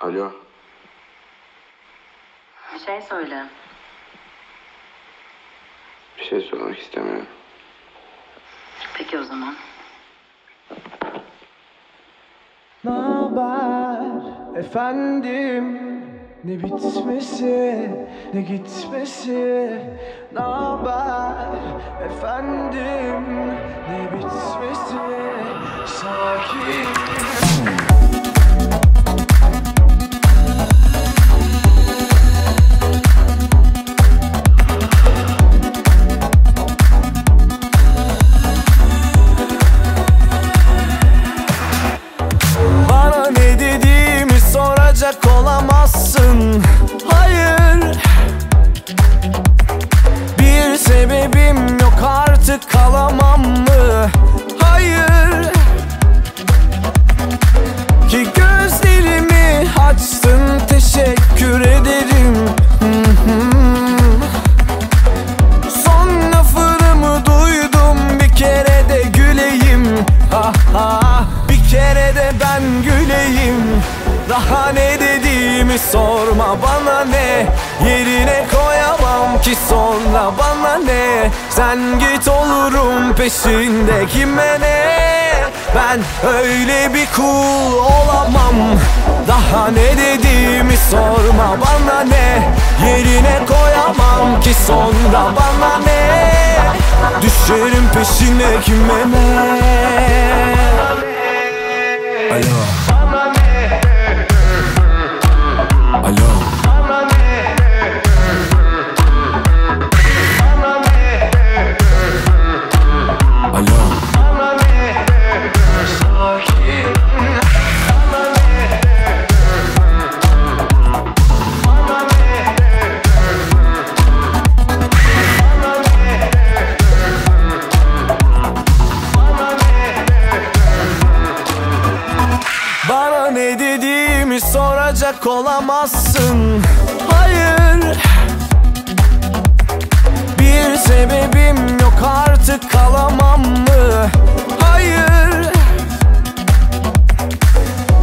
Alo. Bir şey söyle. Bir şey söylemek istemiyorum. Peki o zaman. Naber efendim ne bitmesi ne gitmesi Naber efendim ne bitmesi Sakin olamazsın Hayır. Bir sebebim yok artık kalamam mı? Hayır. Ki gözlerimi açtın teşekkür ederim. Son lafını duydum? Bir kere de güleyim. Ha ha Daha ne dediğimi sorma bana ne? Yerine koyamam ki sonra bana ne? Sen git olurum peşinde kime ne? Ben öyle bir kul olamam. Daha ne dediğimi sorma bana ne? Yerine koyamam ki sonra bana ne? Düşerim peşine kime ne? Alo soracak olamazsın. Hayır. Bir sebebim yok artık kalamam mı? Hayır.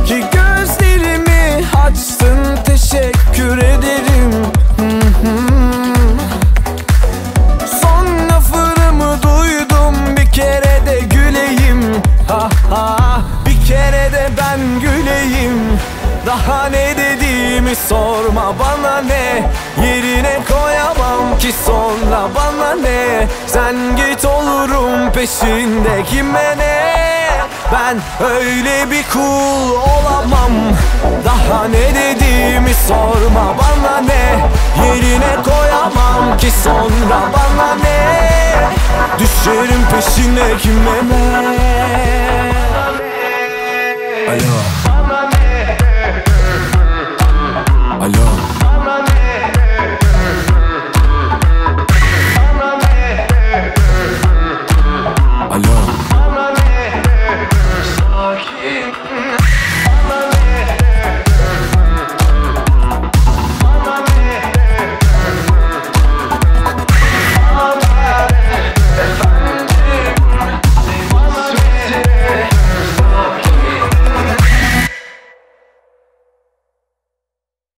Ki gözlerimi açtın teşekkür ederim. Son lafını duydum bir kere de güleyim. Ha ha Bir kere de ben güleyim Daha ne dediğimi sorma bana ne? Yerine koyamam ki sonra bana ne? Sen git olurum peşinde kime ne? Ben öyle bir kul olamam. Daha ne dediğimi sorma bana ne? Yerine koyamam ki sonra bana ne? Düşerim peşine kime ne